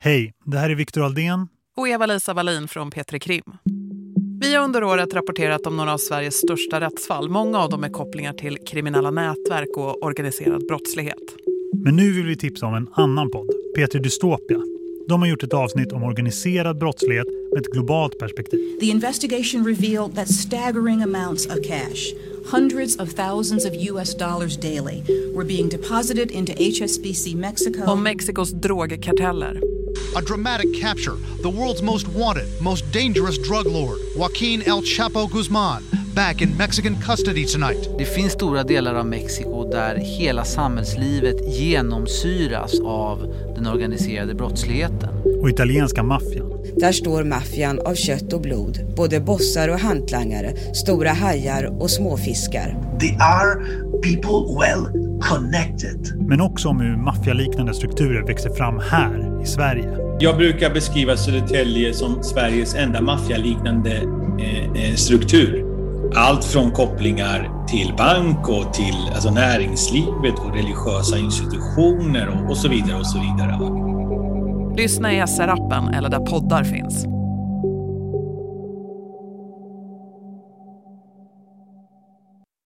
Hej, det här är Viktor Aldén. Och Eva-Lisa Wallin från Petri Krim. Vi har under året rapporterat om några av Sveriges största rättsfall. Många av dem är kopplingar till kriminella nätverk och organiserad brottslighet. Men nu vill vi tipsa om en annan podd, Petri Dystopia. De har gjort ett avsnitt om organiserad brottslighet med ett globalt perspektiv. The investigation revealed that staggering amounts of cash, hundreds of thousands of US dollars daily, were being deposited into HSBC Mexico. Om Mexikos drogkarteller. A dramatic capture. The world's most wanted, most dangerous drug lord, Joaquin El Chapo Guzman, back in Mexican custody tonight. Det finns stora delar av Mexiko där hela samhällslivet genomsyras av den organiserade brottsligheten. Och italienska maffian. Där står maffian av kött och blod, både bossar och hantlangare, stora hajar och småfiskar. They are people well connected. Men också om hur maffialiknande strukturer växer fram här i Sverige. Jag brukar beskriva Södertälje som Sveriges enda maffialiknande eh, eh, struktur. Allt från kopplingar till bank och till alltså näringslivet och religiösa institutioner och, och så vidare och så vidare. Lyssna i SR-appen eller där poddar finns.